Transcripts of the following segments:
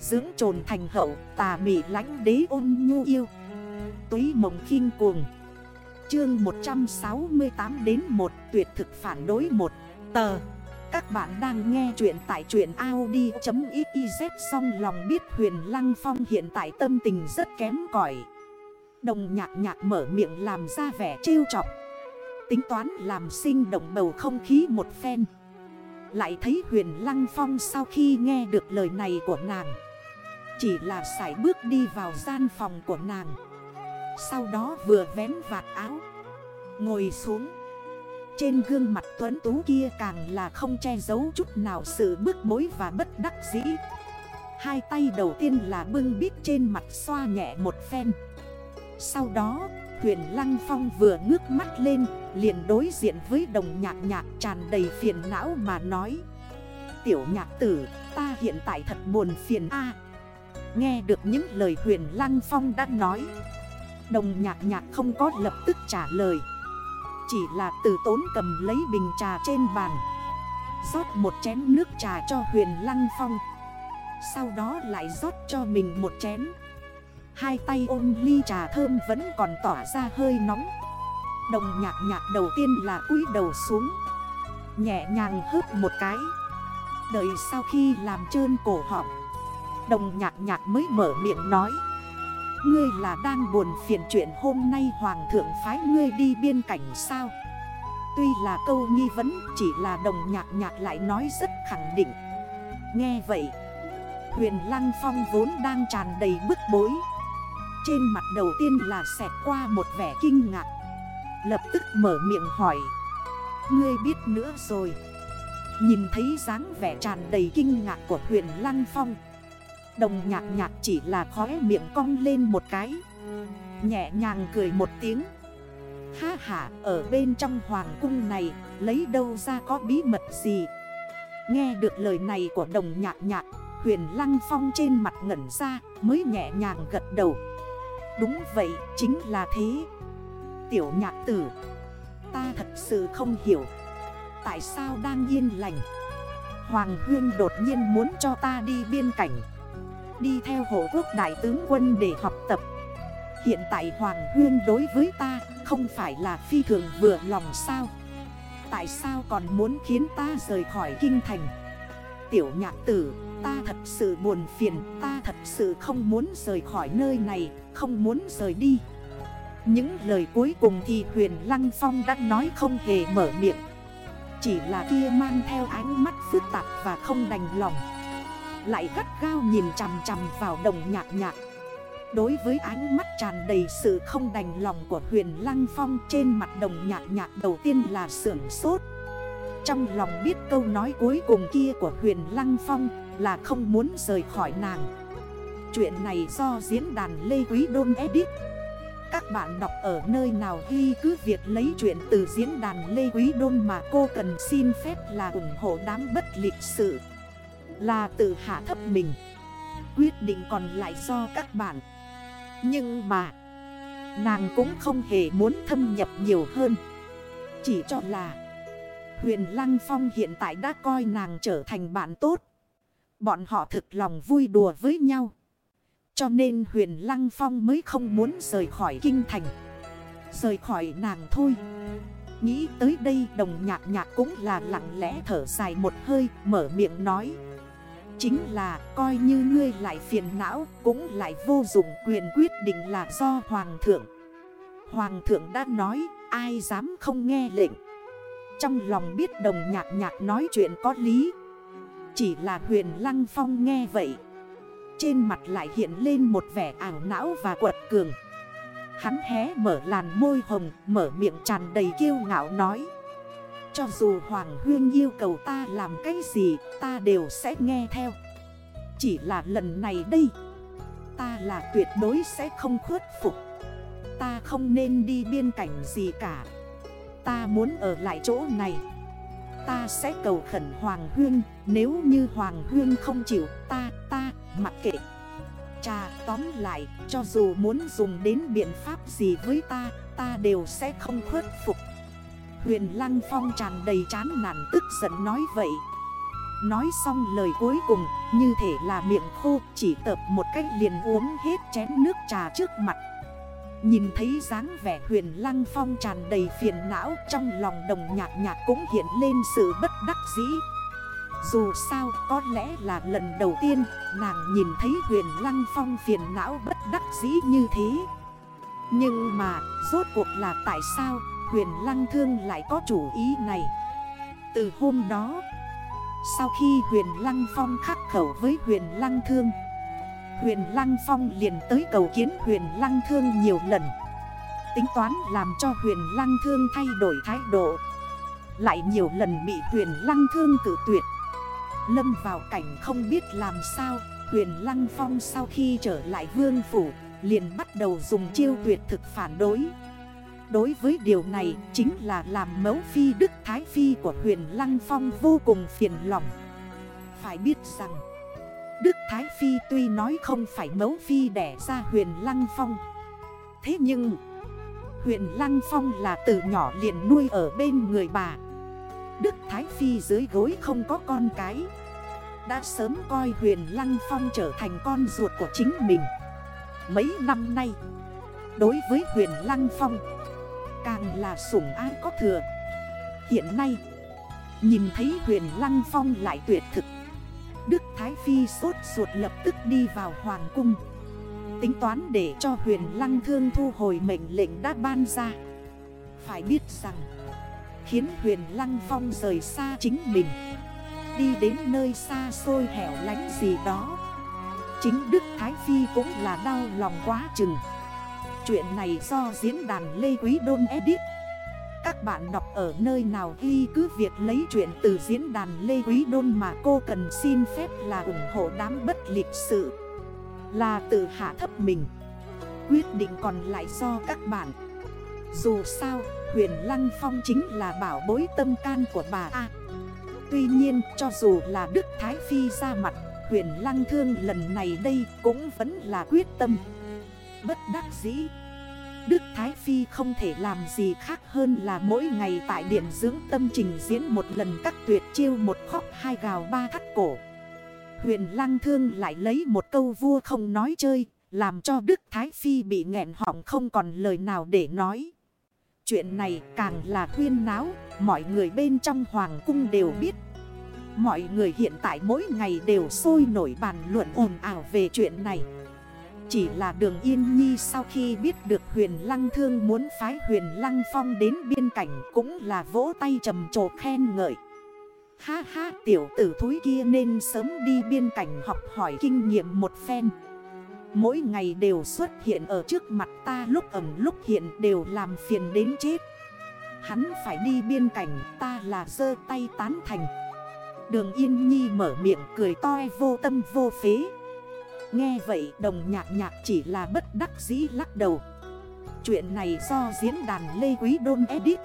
Dưỡng trồn thành hậu, tà mị lánh đế ôn nhu yêu. Túy mộng khinh cuồng. Chương 168 đến 1 tuyệt thực phản đối 1 tờ. Các bạn đang nghe chuyện tại truyện Audi.xyz Xong lòng biết huyền Lăng Phong hiện tại tâm tình rất kém cỏi. Đồng nhạc nhạc mở miệng làm ra vẻ trêu chọc. Tính toán làm sinh động bầu không khí một phen. Lại thấy huyền Lăng Phong sau khi nghe được lời này của nàng chỉ là sải bước đi vào gian phòng của nàng. Sau đó vừa vén vạt áo, Ngồi xuống. Trên gương mặt tuấn tú kia càng là không che giấu chút nào sự bức bối và bất đắc dĩ. Hai tay đầu tiên là bưng bít trên mặt xoa nhẹ một phen. Sau đó, Huyền Lăng Phong vừa ngước mắt lên, liền đối diện với đồng nhạc nhạc tràn đầy phiền não mà nói, Tiểu nhạc tử, ta hiện tại thật buồn phiền a. Nghe được những lời huyền Lăng Phong đã nói. Đồng nhạc nhạc không có lập tức trả lời. Chỉ là từ tốn cầm lấy bình trà trên bàn. Rót một chén nước trà cho huyền Lăng Phong. Sau đó lại rót cho mình một chén. Hai tay ôm ly trà thơm vẫn còn tỏa ra hơi nóng. Đồng nhạc nhạc đầu tiên là cúi đầu xuống. Nhẹ nhàng hớp một cái. Đợi sau khi làm trơn cổ họng. Đồng nhạc nhạc mới mở miệng nói. Ngươi là đang buồn phiền chuyện hôm nay hoàng thượng phái ngươi đi biên cảnh sao? Tuy là câu nghi vấn, chỉ là đồng nhạc nhạc lại nói rất khẳng định. Nghe vậy, Huyền Lăng Phong vốn đang tràn đầy bức bối. Trên mặt đầu tiên là xẹt qua một vẻ kinh ngạc. Lập tức mở miệng hỏi. Ngươi biết nữa rồi. Nhìn thấy dáng vẻ tràn đầy kinh ngạc của huyền Lăng Phong. Đồng nhạc nhạc chỉ là khóe miệng cong lên một cái. Nhẹ nhàng cười một tiếng. Ha ha, ở bên trong hoàng cung này, Lấy đâu ra có bí mật gì? Nghe được lời này của đồng nhạc nhạc, Huyền Lăng Phong trên mặt ngẩn ra, Mới nhẹ nhàng gật đầu. Đúng vậy, chính là thế. Tiểu nhạc tử, Ta thật sự không hiểu, Tại sao đang yên lành? Hoàng Huyên đột nhiên muốn cho ta đi biên cảnh Đi theo hộ quốc đại tướng quân để học tập. Hiện tại Hoàng Huyên đối với ta Không phải là phi thường vừa lòng sao? Tại sao còn muốn khiến ta rời khỏi kinh thành? Tiểu nhạc tử, Ta thật sự buồn phiền, Ta thật sự không muốn rời khỏi nơi này, Không muốn rời đi. Những lời cuối cùng thì huyền Lăng Phong đã nói không hề mở miệng. Chỉ là kia mang theo ánh mắt phức tạp và không đành lòng. Lại gắt gao nhìn chằm chằm vào đồng nhạc nhạc. Đối với ánh mắt tràn đầy sự không đành lòng của huyền Lăng Phong trên mặt đồng nhạc nhạc đầu tiên là sưởng sốt. Trong lòng biết câu nói cuối cùng kia của huyền Lăng Phong là không muốn rời khỏi nàng. Chuyện này do diễn đàn Lê Quý Đôn edit. Các bạn đọc ở nơi nào ghi cứ việc lấy chuyện từ diễn đàn Lê Quý Đôn mà cô cần xin phép là ủng hộ đám bất lịch sự. Là tự hạ thấp mình. Quyết định còn lại do các bạn. Nhưng mà, Nàng cũng không hề muốn thâm nhập nhiều hơn. Chỉ cho là, Huyền Lăng Phong hiện tại đã coi nàng trở thành bạn tốt. Bọn họ thực lòng vui đùa với nhau. Cho nên huyền Lăng Phong mới không muốn rời khỏi kinh thành. Rời khỏi nàng thôi. Nghĩ tới đây đồng nhạc nhạc cũng là lặng lẽ thở dài một hơi, mở miệng nói. Chính là coi như ngươi lại phiền não, cũng lại vô dụng quyền quyết định là do Hoàng thượng. Hoàng thượng đã nói, ai dám không nghe lệnh. Trong lòng biết đồng nhạc nhạc nói chuyện có lý. Chỉ là huyền Lăng Phong nghe vậy. Trên mặt lại hiện lên một vẻ ảo não và quật cường. Hắn hé mở làn môi hồng, Mở miệng tràn đầy kiêu ngạo nói. Cho dù Hoàng Huyên yêu cầu ta làm cái gì Ta đều sẽ nghe theo. Chỉ là lần này đây Ta là tuyệt đối sẽ không khuất phục. Ta không nên đi biên cảnh gì cả. Ta muốn ở lại chỗ này. Ta sẽ cầu khẩn Hoàng Huyên Nếu như Hoàng Huyên không chịu ta, ta, mặc kệ. Chà tóm lại Cho dù muốn dùng đến biện pháp gì với ta Ta đều sẽ không khuất phục. Huyền Lăng Phong tràn đầy chán nản tức giận nói vậy. Nói xong lời cuối cùng, như thể là miệng khô, Chỉ tập một cách liền uống hết chén nước trà trước mặt. Nhìn thấy dáng vẻ huyền lăng phong tràn đầy phiền não, Trong lòng đồng nhạc nhạc cũng hiện lên sự bất đắc dĩ. Dù sao, có lẽ là lần đầu tiên, Nàng nhìn thấy huyền lăng phong phiền não bất đắc dĩ như thế. Nhưng mà, rốt cuộc là tại sao? Huyền lăng thương lại có chủ ý này. Từ hôm đó, Sau khi huyền lăng phong khắc khẩu với huyền lăng thương Huyền Lăng Phong liền tới cầu kiến Huyền Lăng Thương nhiều lần. Tính toán làm cho Huyền Lăng Thương thay đổi thái độ. Lại nhiều lần bị Huyền Lăng Thương cử tuyệt. Lâm vào cảnh không biết làm sao Huyền Lăng Phong sau khi trở lại vương phủ, Liền bắt đầu dùng chiêu tuyệt thực phản đối. Đối với điều này chính là làm mẫu phi Đức Thái Phi của huyền Lăng Phong vô cùng phiền lòng. Phải biết rằng, Đức Thái Phi tuy nói không phải mẫu phi đẻ ra huyền Lăng Phong. Thế nhưng, Huyền Lăng Phong là từ nhỏ liền nuôi ở bên người bà. Đức Thái Phi dưới gối không có con cái. Đã sớm coi huyền Lăng Phong trở thành con ruột của chính mình. Mấy năm nay, Đối với huyền Lăng Phong Càng là sủng ai có thừa. Hiện nay, Nhìn thấy huyền Lăng Phong lại tuyệt thực. Đức Thái Phi sốt ruột lập tức đi vào Hoàng cung. Tính toán để cho huyền lăng thương thu hồi mệnh lệnh đã ban ra. Phải biết rằng, Khiến huyền lăng phong rời xa chính mình, Đi đến nơi xa xôi hẻo lánh gì đó, Chính Đức Thái Phi cũng là đau lòng quá chừng. Chuyện này do diễn đàn Lê Quý Đôn edit. Các bạn đọc ở nơi nào ghi cứ việc lấy chuyện từ diễn đàn Lê Quý Đôn mà cô cần xin phép là ủng hộ đám bất lịch sự. Là tự hạ thấp mình. Quyết định còn lại do các bạn. Dù sao, huyền Lăng Phong chính là bảo bối tâm can của bà A. Tuy nhiên, cho dù là Đức Thái Phi ra mặt, Huyền Lăng Thương lần này đây cũng vẫn là quyết tâm. Bất đắc dĩ Đức Thái Phi không thể làm gì khác hơn là mỗi ngày tại điện dưỡng tâm trình diễn một lần các tuyệt chiêu một khóc hai gào ba thắt cổ. Huyền Lăng Thương lại lấy một câu vua không nói chơi, làm cho Đức Thái Phi bị nghẹn họng không còn lời nào để nói. Chuyện này càng là huyên náo, mọi người bên trong hoàng cung đều biết. Mọi người hiện tại mỗi ngày đều sôi nổi bàn luận ồn ảo về chuyện này. Chỉ là đường Yên Nhi sau khi biết được huyền lăng thương muốn phái huyền lăng phong đến biên cảnh cũng là vỗ tay trầm trồ khen ngợi. Ha ha, tiểu tử thúi kia nên sớm đi biên cảnh học hỏi kinh nghiệm một phen. Mỗi ngày đều xuất hiện ở trước mặt ta, lúc ẩm lúc hiện đều làm phiền đến chết. Hắn phải đi biên cảnh, ta là dơ tay tán thành. Đường Yên Nhi mở miệng cười toi vô tâm vô phế. Nghe vậy, đồng nhạc nhạc chỉ là bất đắc dĩ lắc đầu. Chuyện này do diễn đàn Lê Quý Đôn edit.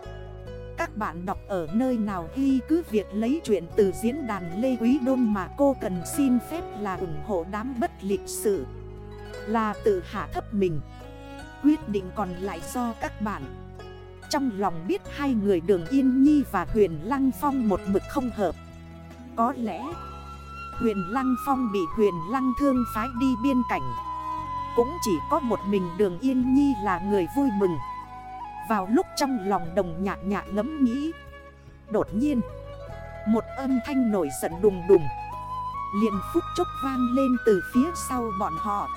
Các bạn đọc ở nơi nào ghi cứ việc lấy chuyện từ diễn đàn Lê Quý Đôn mà cô cần xin phép là ủng hộ đám bất lịch sự. Là tự hạ thấp mình. Quyết định còn lại do các bạn. Trong lòng biết hai người Đường Yên Nhi và Huyền Lăng Phong một mực không hợp. Có lẽ Huyền Lăng Phong bị huyền Lăng Thương phái đi biên cảnh. Cũng chỉ có một mình đường Yên Nhi là người vui mừng. Vào lúc trong lòng đồng nhạc nhạc ngấm nghĩ, Đột nhiên, Một âm thanh nổi giận đùng đùng. Liền phút chốc vang lên từ phía sau bọn họ.